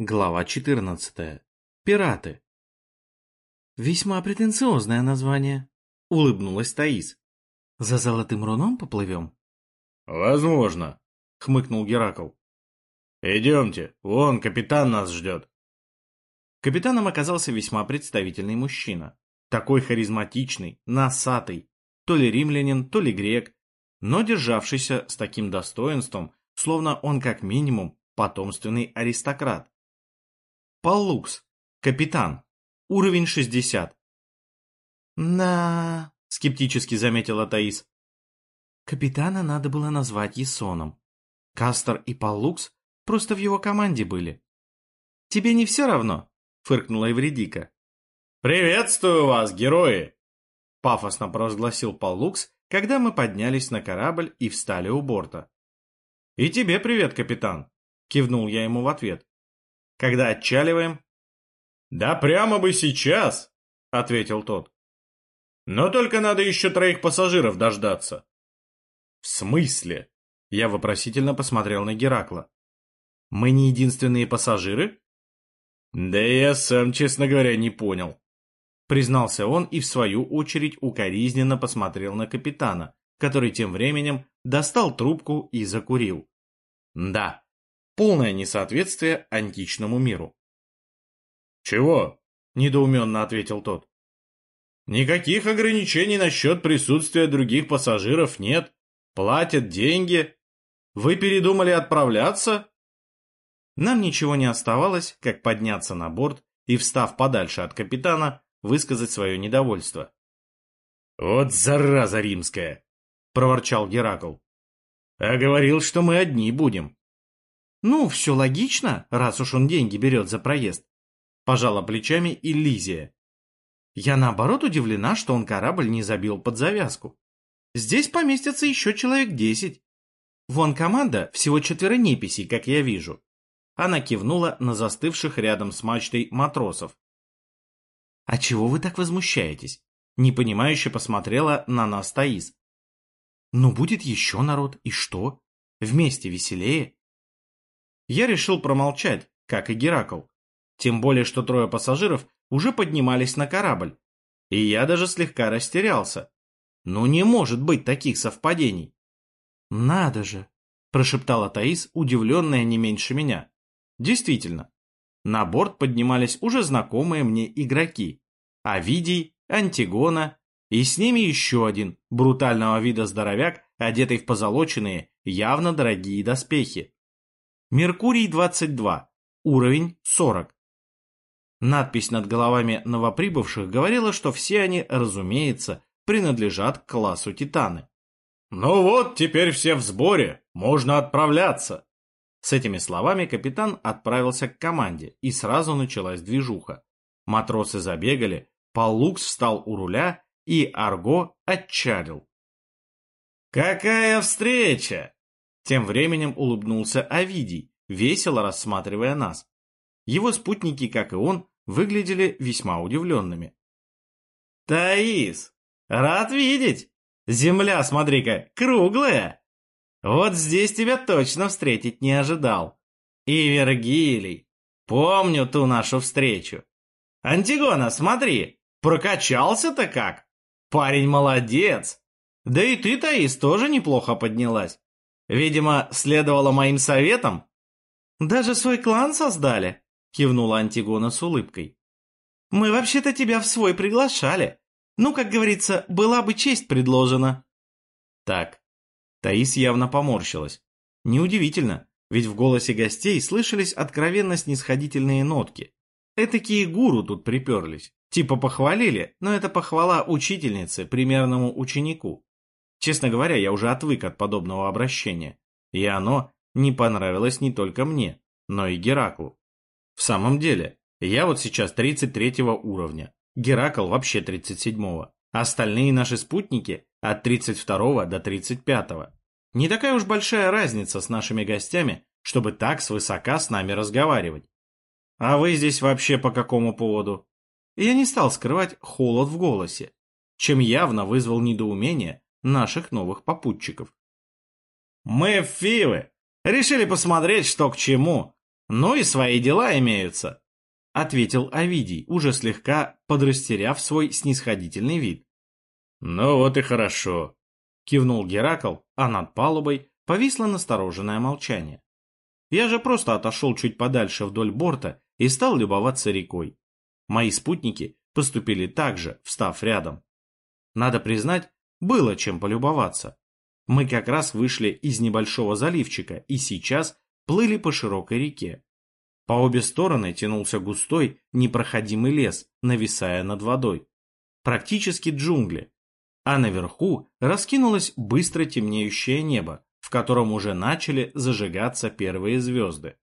Глава 14. Пираты. «Весьма претенциозное название», — улыбнулась Таис. «За золотым руном поплывем?» «Возможно», — хмыкнул Геракл. «Идемте, вон капитан нас ждет». Капитаном оказался весьма представительный мужчина. Такой харизматичный, носатый, то ли римлянин, то ли грек, но державшийся с таким достоинством, словно он как минимум потомственный аристократ. Паллукс, капитан, уровень 60. «На...» — скептически заметила Таис. Капитана надо было назвать Есоном. Кастер и Паллукс просто в его команде были. «Тебе не все равно?» — фыркнула Эвредика. «Приветствую вас, герои!» — пафосно провозгласил Паллукс, когда мы поднялись на корабль и встали у борта. «И тебе привет, капитан!» — кивнул я ему в ответ. «Когда отчаливаем?» «Да прямо бы сейчас!» — ответил тот. «Но только надо еще троих пассажиров дождаться». «В смысле?» — я вопросительно посмотрел на Геракла. «Мы не единственные пассажиры?» «Да я сам, честно говоря, не понял», — признался он и в свою очередь укоризненно посмотрел на капитана, который тем временем достал трубку и закурил. Да, полное несоответствие античному миру. «Чего?» — недоуменно ответил тот. «Никаких ограничений насчет присутствия других пассажиров нет. Платят деньги. Вы передумали отправляться?» Нам ничего не оставалось, как подняться на борт и, встав подальше от капитана, высказать свое недовольство. «Вот зараза римская!» — проворчал Геракл. «А говорил, что мы одни будем». «Ну, все логично, раз уж он деньги берет за проезд», — пожала плечами Элизия. «Я наоборот удивлена, что он корабль не забил под завязку. Здесь поместится еще человек десять. Вон команда, всего четверо неписей, как я вижу». Она кивнула на застывших рядом с мачтой матросов. «А чего вы так возмущаетесь?» Непонимающе посмотрела на нас Таис. «Ну, будет еще народ, и что? Вместе веселее?» Я решил промолчать, как и Геракл. Тем более, что трое пассажиров уже поднимались на корабль. И я даже слегка растерялся. Ну, не может быть таких совпадений. «Надо же!» – прошептала Таис, удивленная не меньше меня. Действительно, на борт поднимались уже знакомые мне игроки. Авидий, Антигона и с ними еще один, брутального вида здоровяк, одетый в позолоченные, явно дорогие доспехи. Меркурий-22, уровень 40. Надпись над головами новоприбывших говорила, что все они, разумеется, принадлежат к классу Титаны. «Ну вот, теперь все в сборе, можно отправляться!» С этими словами капитан отправился к команде, и сразу началась движуха. Матросы забегали, Паллукс встал у руля, и Арго отчалил. «Какая встреча!» Тем временем улыбнулся Овидий, весело рассматривая нас. Его спутники, как и он, выглядели весьма удивленными. «Таис, рад видеть! Земля, смотри-ка, круглая!» Вот здесь тебя точно встретить не ожидал. И Вергилий, помню ту нашу встречу. Антигона, смотри, прокачался-то как. Парень молодец. Да и ты, Таис, тоже неплохо поднялась. Видимо, следовало моим советам. Даже свой клан создали, кивнула Антигона с улыбкой. Мы вообще-то тебя в свой приглашали. Ну, как говорится, была бы честь предложена. Так, Таис явно поморщилась. Неудивительно, ведь в голосе гостей слышались откровенно снисходительные нотки. Этакие гуру тут приперлись. Типа похвалили, но это похвала учительницы примерному ученику. Честно говоря, я уже отвык от подобного обращения. И оно не понравилось не только мне, но и Гераклу. В самом деле, я вот сейчас 33 уровня, Геракл вообще 37-го. Остальные наши спутники от 32 до 35. Не такая уж большая разница с нашими гостями, чтобы так свысока с нами разговаривать. А вы здесь вообще по какому поводу? Я не стал скрывать холод в голосе, чем явно вызвал недоумение наших новых попутчиков. «Мы, Фивы, решили посмотреть, что к чему. но и свои дела имеются», — ответил Овидий, уже слегка подрастеряв свой снисходительный вид. «Ну вот и хорошо», — кивнул Геракл, а над палубой повисло настороженное молчание. Я же просто отошел чуть подальше вдоль борта и стал любоваться рекой. Мои спутники поступили так же, встав рядом. Надо признать, было чем полюбоваться. Мы как раз вышли из небольшого заливчика и сейчас плыли по широкой реке. По обе стороны тянулся густой, непроходимый лес, нависая над водой. Практически джунгли. А наверху раскинулось быстро темнеющее небо, в котором уже начали зажигаться первые звезды.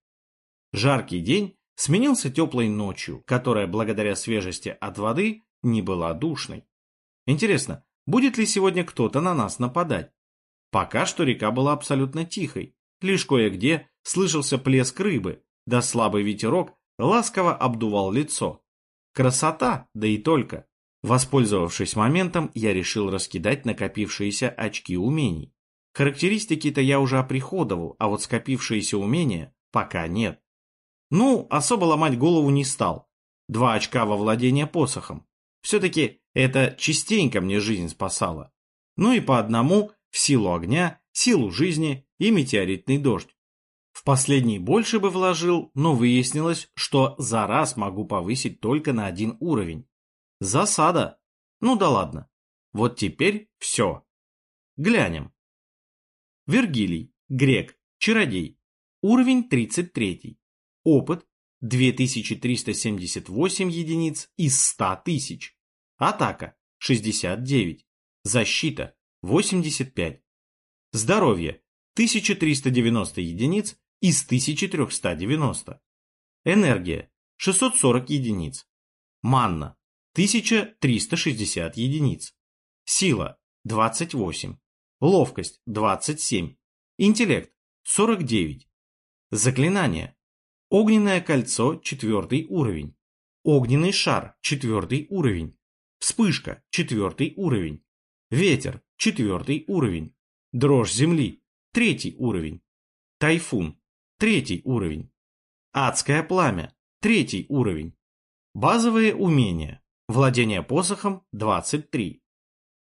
Жаркий день сменился теплой ночью, которая благодаря свежести от воды не была душной. Интересно, будет ли сегодня кто-то на нас нападать? Пока что река была абсолютно тихой, лишь кое-где слышался плеск рыбы, да слабый ветерок ласково обдувал лицо. Красота, да и только. Воспользовавшись моментом, я решил раскидать накопившиеся очки умений. Характеристики-то я уже оприходовал, а вот скопившиеся умения пока нет. Ну, особо ломать голову не стал. Два очка во владение посохом. Все-таки это частенько мне жизнь спасало. Ну и по одному в силу огня, силу жизни и метеоритный дождь. В последний больше бы вложил, но выяснилось, что за раз могу повысить только на один уровень. Засада. Ну да ладно. Вот теперь все. Глянем. Вергилий, грек, чародей. Уровень 33. Опыт 2378 единиц из 100 тысяч. Атака 69. Защита 85. Здоровье 1390 единиц из 1390. Энергия 640 единиц. Манна 1360 единиц. Сила 28. Ловкость 27. Интеллект 49. Заклинание Огненное кольцо – четвертый уровень. Огненный шар – четвертый уровень. Вспышка – четвертый уровень. Ветер – четвертый уровень. Дрожь земли – третий уровень. Тайфун – третий уровень. Адское пламя – третий уровень. Базовые умения. Владение посохом – 23.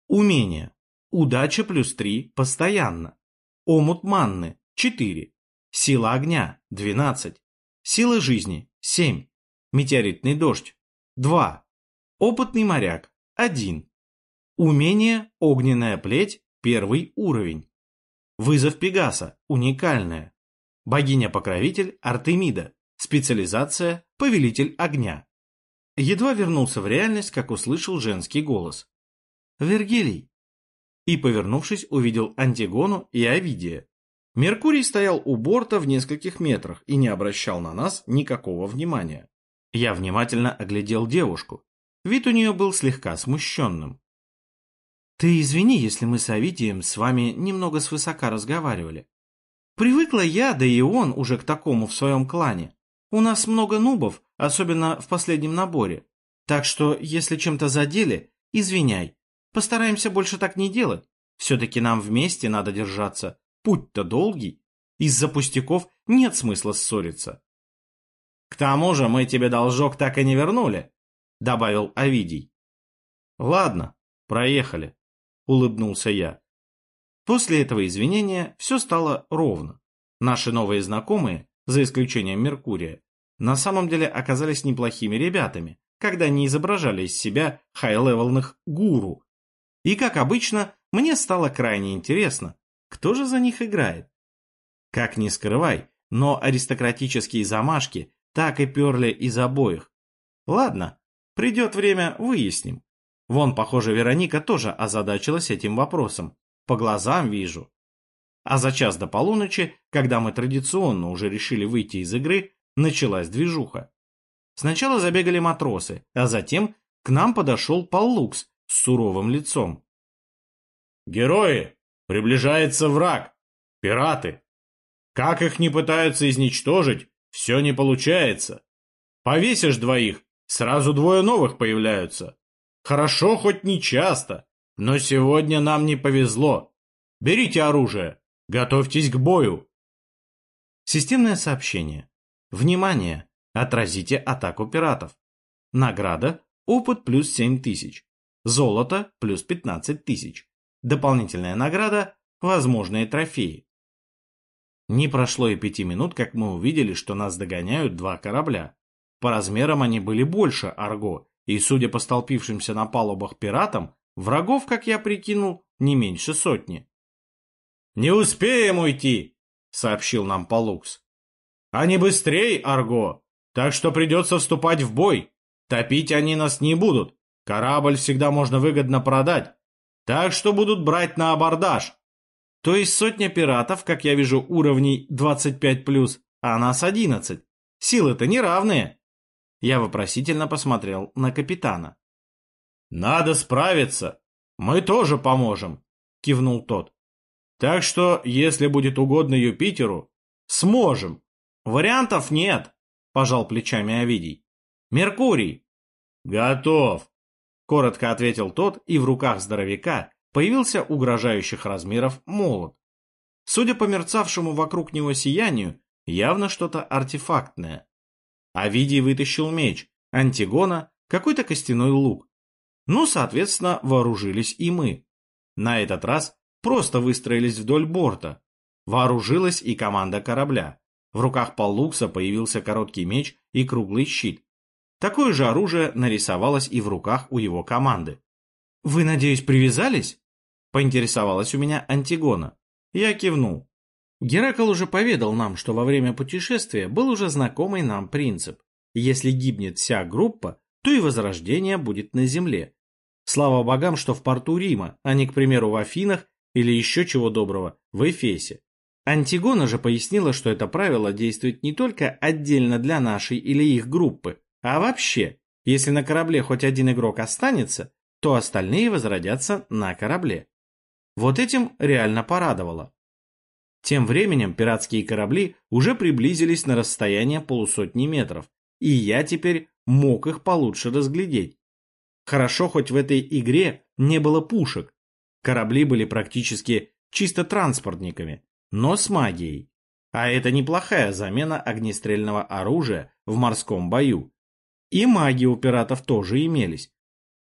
Умения. Удача плюс 3 постоянно. Омут манны – 4. Сила огня – 12. Сила жизни – 7. Метеоритный дождь – 2. Опытный моряк – 1. Умение «Огненная плеть» – первый уровень. Вызов Пегаса – уникальная. Богиня-покровитель Артемида. Специализация – повелитель огня. Едва вернулся в реальность, как услышал женский голос. «Вергилий!» И, повернувшись, увидел Антигону и Овидия. Меркурий стоял у борта в нескольких метрах и не обращал на нас никакого внимания. Я внимательно оглядел девушку. Вид у нее был слегка смущенным. «Ты извини, если мы с Авидием с вами немного свысока разговаривали. Привыкла я, да и он уже к такому в своем клане. У нас много нубов, особенно в последнем наборе. Так что, если чем-то задели, извиняй. Постараемся больше так не делать. Все-таки нам вместе надо держаться, Путь-то долгий. Из-за пустяков нет смысла ссориться. К тому же мы тебе должок так и не вернули, добавил Овидий. Ладно, проехали, улыбнулся я. После этого извинения все стало ровно. Наши новые знакомые, за исключением Меркурия, на самом деле оказались неплохими ребятами, когда не изображали из себя high-level ных гуру. И, как обычно, мне стало крайне интересно, кто же за них играет? Как ни скрывай, но аристократические замашки так и перли из обоих. Ладно, придет время, выясним. Вон, похоже, Вероника тоже озадачилась этим вопросом. По глазам вижу. А за час до полуночи, когда мы традиционно уже решили выйти из игры, началась движуха. Сначала забегали матросы, а затем к нам подошел Паллукс с суровым лицом. «Герои, Приближается враг. Пираты. Как их не пытаются изничтожить, все не получается. Повесишь двоих, сразу двое новых появляются. Хорошо, хоть не часто, но сегодня нам не повезло. Берите оружие, готовьтесь к бою. Системное сообщение. Внимание! Отразите атаку пиратов. Награда – опыт плюс 7 тысяч. Золото – плюс 15 тысяч. Дополнительная награда – возможные трофеи. Не прошло и пяти минут, как мы увидели, что нас догоняют два корабля. По размерам они были больше Арго, и, судя по столпившимся на палубах пиратам, врагов, как я прикинул, не меньше сотни. «Не успеем уйти!» — сообщил нам Палукс. «Они быстрее, Арго, так что придется вступать в бой. Топить они нас не будут. Корабль всегда можно выгодно продать. Так что будут брать на абордаж. То есть сотня пиратов, как я вижу, уровней 25+, а нас 11. Силы-то неравные. Я вопросительно посмотрел на капитана. «Надо справиться. Мы тоже поможем», — кивнул тот. «Так что, если будет угодно Юпитеру, сможем. Вариантов нет», — пожал плечами Овидий. «Меркурий». «Готов», — коротко ответил тот, и в руках здоровяка появился угрожающих размеров молот. Судя по мерцавшему вокруг него сиянию, явно что-то артефактное. Авидий вытащил меч, Антигона — какой-то костяной лук. Ну, соответственно, вооружились и мы. На этот раз просто выстроились вдоль борта. Вооружилась и команда корабля. В руках Паллукса появился короткий меч и круглый щит. Такое же оружие нарисовалось и в руках у его команды. «Вы, надеюсь, привязались?» Поинтересовалась у меня Антигона. Я кивнул. Геракл уже поведал нам, что во время путешествия был уже знакомый нам принцип. Если гибнет вся группа, то и возрождение будет на земле. Слава богам, что в порту Рима, а не, к примеру, в Афинах или еще чего доброго, в Эфесе. Антигона же пояснила, что это правило действует не только отдельно для нашей или их группы, а вообще, если на корабле хоть один игрок останется, то остальные возродятся на корабле. Вот этим реально порадовало. Тем временем пиратские корабли уже приблизились на расстояние полусотни метров, и я теперь мог их получше разглядеть. Хорошо, хоть в этой игре не было пушек. Корабли были практически чисто транспортниками, но с магией. А это неплохая замена огнестрельного оружия в морском бою. И маги у пиратов тоже имелись.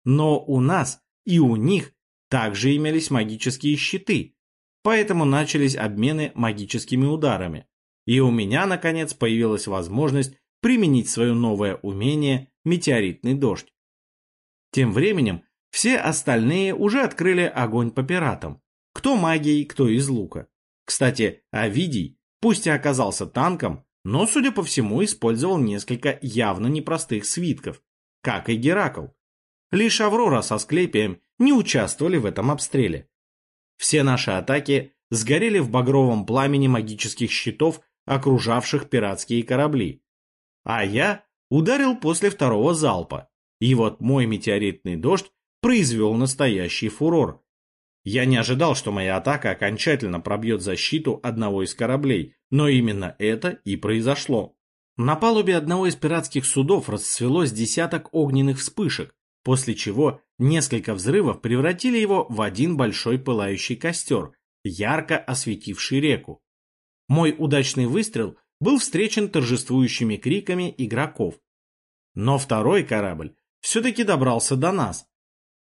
Но у нас и у них также имелись магические щиты, поэтому начались обмены магическими ударами. И у меня, наконец, появилась возможность применить свое новое умение «Метеоритный дождь». Тем временем все остальные уже открыли огонь по пиратам. Кто магией, кто из лука. Кстати, Овидий, пусть и оказался танком, но, судя по всему, использовал несколько явно непростых свитков, как и Геракл. Лишь Аврора со Склепием не участвовали в этом обстреле. Все наши атаки сгорели в багровом пламени магических щитов, окружавших пиратские корабли. А я ударил после второго залпа, и вот мой метеоритный дождь произвел настоящий фурор. Я не ожидал, что моя атака окончательно пробьет защиту одного из кораблей, но именно это и произошло. На палубе одного из пиратских судов расцвелось десяток огненных вспышек, после чего несколько взрывов превратили его в один большой пылающий костер, ярко осветивший реку. Мой удачный выстрел был встречен торжествующими криками игроков. Но второй корабль все-таки добрался до нас.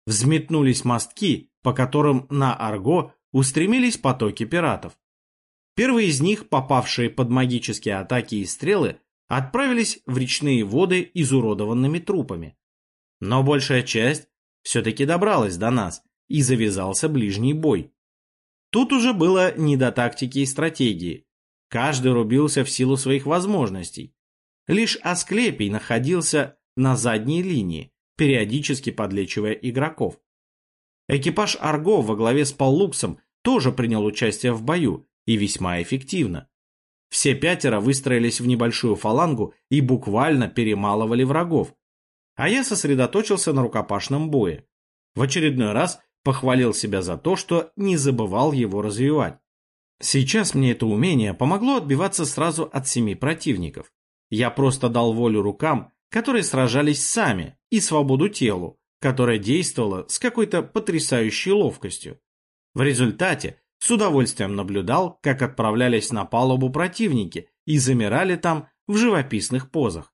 Взметнулись мостки, по которым на Арго устремились потоки пиратов. Первые из них, попавшие под магические атаки и стрелы, отправились в речные воды изуродованными трупами. Но большая часть все-таки добралась до нас, и завязался ближний бой. Тут уже было не до тактики и стратегии. Каждый рубился в силу своих возможностей. Лишь Асклепий находился на задней линии, периодически подлечивая игроков. Экипаж Арго во главе с Паллуксом тоже принял участие в бою, и весьма эффективно. Все пятеро выстроились в небольшую фалангу и буквально перемалывали врагов, а я сосредоточился на рукопашном бое. В очередной раз похвалил себя за то, что не забывал его развивать. Сейчас мне это умение помогло отбиваться сразу от семи противников. Я просто дал волю рукам, которые сражались сами, и свободу телу, которое действовало с какой-то потрясающей ловкостью. В результате с удовольствием наблюдал, как отправлялись на палубу противники и замирали там в живописных позах.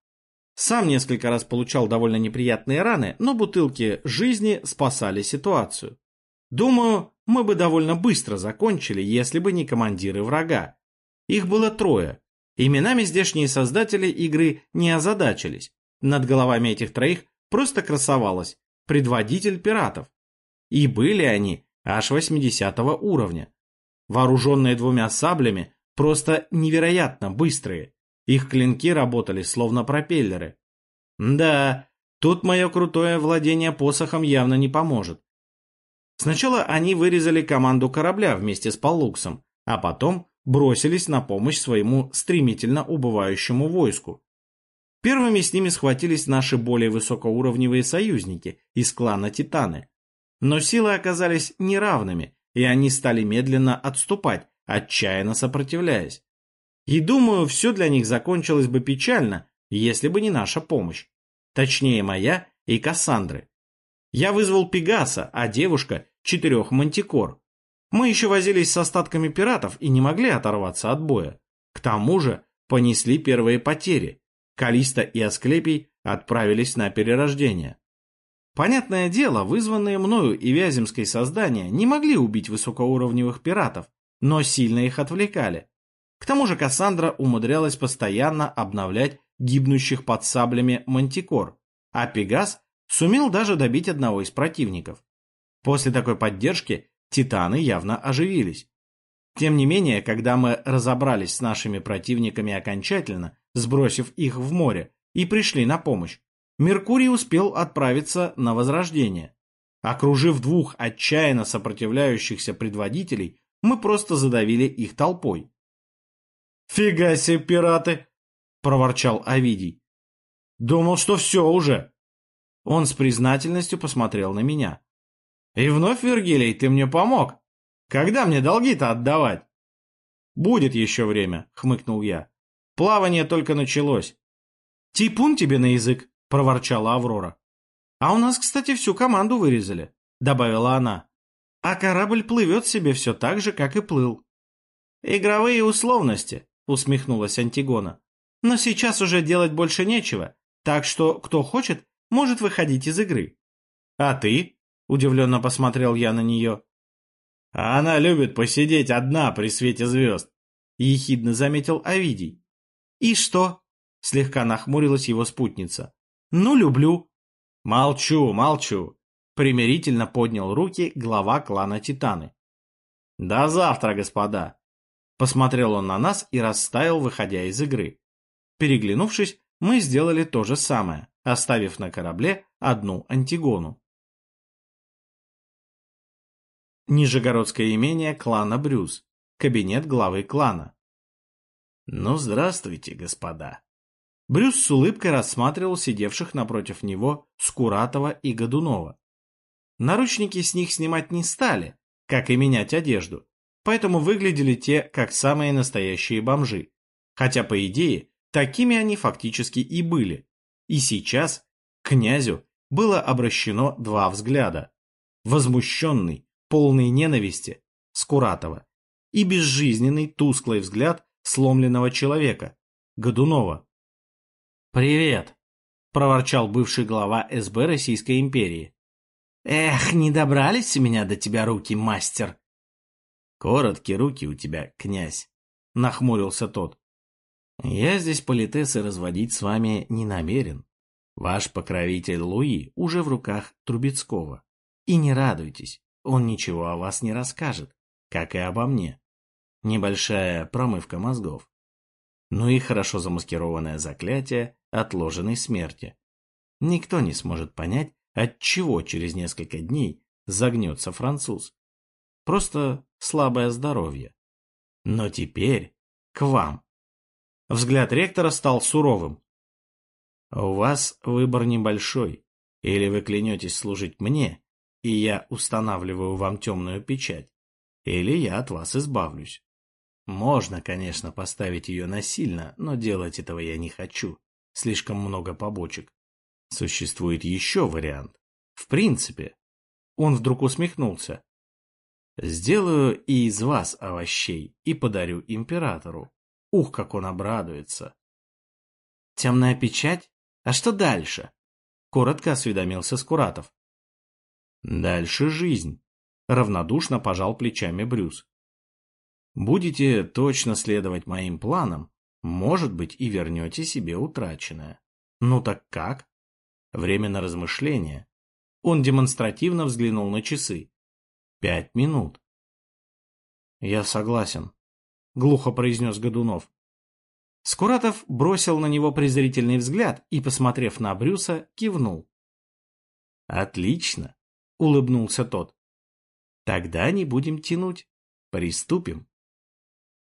Сам несколько раз получал довольно неприятные раны, но бутылки жизни спасали ситуацию. Думаю, мы бы довольно быстро закончили, если бы не командиры врага. Их было трое. Именами здешние создатели игры не озадачились. Над головами этих троих просто красовалось «Предводитель пиратов». И были они аж 80 уровня. Вооруженные двумя саблями, просто невероятно быстрые. Их клинки работали словно пропеллеры. Да, тут мое крутое владение посохом явно не поможет. Сначала они вырезали команду корабля вместе с Паллуксом, а потом бросились на помощь своему стремительно убывающему войску. Первыми с ними схватились наши более высокоуровневые союзники из клана Титаны. Но силы оказались неравными, и они стали медленно отступать, отчаянно сопротивляясь. И думаю, все для них закончилось бы печально, если бы не наша помощь. Точнее, моя и Кассандры. Я вызвал Пегаса, а девушка четырех мантикор. Мы еще возились с остатками пиратов и не могли оторваться от боя. К тому же понесли первые потери. Калиста и Асклепий отправились на перерождение. Понятное дело, вызванные мною и Вяземской создания не могли убить высокоуровневых пиратов, но сильно их отвлекали. К тому же Кассандра умудрялась постоянно обновлять гибнущих под саблями мантикор, а Пегас сумел даже добить одного из противников. После такой поддержки титаны явно оживились. Тем не менее, когда мы разобрались с нашими противниками окончательно, сбросив их в море, и пришли на помощь, Меркурий успел отправиться на возрождение. Окружив двух отчаянно сопротивляющихся предводителей, мы просто задавили их толпой. «Фига себе, пираты!» — проворчал Овидий. «Думал, что все уже!» Он с признательностью посмотрел на меня. И вновь, Вергилий, ты мне помог. Когда мне долги-то отдавать? Будет еще время, хмыкнул я. Плавание только началось. Типун тебе на язык, проворчала Аврора. А у нас, кстати, всю команду вырезали, добавила она. А корабль плывет себе все так же, как и плыл. Игровые условности, усмехнулась Антигона. Но сейчас уже делать больше нечего, так что кто хочет, может выходить из игры. А ты? Удивленно посмотрел я на нее. А она любит посидеть одна при свете звезд. Ехидно заметил Овидий. И что? Слегка нахмурилась его спутница. Ну, люблю. Молчу, молчу. Примирительно поднял руки глава клана Титаны. До завтра, господа. Посмотрел он на нас и растаял, выходя из игры. Переглянувшись, мы сделали то же самое, оставив на корабле одну Антигону. Нижегородское имение клана Брюс. Кабинет главы клана. Ну, здравствуйте, господа. Брюс с улыбкой рассматривал сидевших напротив него Скуратова и Годунова. Наручники с них снимать не стали, как и менять одежду, поэтому выглядели те как самые настоящие бомжи. Хотя, по идее, такими они фактически и были. И сейчас к князю было обращено два взгляда. Возмущенный, полный ненависти, Скуратова, и безжизненный, тусклый взгляд сломленного человека, Годунова. «Привет!» – проворчал бывший глава СБ Российской империи. «Эх, не добрались у меня до тебя руки, мастер!» «Короткие руки у тебя, князь», — нахмурился тот. «Я здесь политесы разводить с вами не намерен. Ваш покровитель Луи уже в руках Трубецкого. И не радуйтесь, он ничего о вас не расскажет, как и обо мне. Небольшая промывка мозгов. Ну и хорошо замаскированное заклятие отложенной смерти. Никто не сможет понять, от чего через несколько дней загнется француз. Просто слабое здоровье. Но теперь к вам. Взгляд ректора стал суровым. У вас выбор небольшой. Или вы клянетесь служить мне, и я устанавливаю вам темную печать, или я от вас избавлюсь. Можно, конечно, поставить ее насильно, но делать этого я не хочу. Слишком много побочек. Существует еще вариант. В принципе. Он вдруг усмехнулся. Сделаю и из вас овощей и подарю императору. Ух, как он обрадуется. Темная печать? А что дальше? Коротко осведомился Скуратов. Дальше жизнь. Равнодушно пожал плечами Брюс. Будете точно следовать моим планам, может быть, и вернете себе утраченное. Ну так как? Время на размышление. Он демонстративно взглянул на часы. Пять минут. Я согласен, глухо произнес Годунов. Скуратов бросил на него презрительный взгляд и, посмотрев на Брюса, кивнул. «Отлично!» — улыбнулся тот. «Тогда не будем тянуть. Приступим».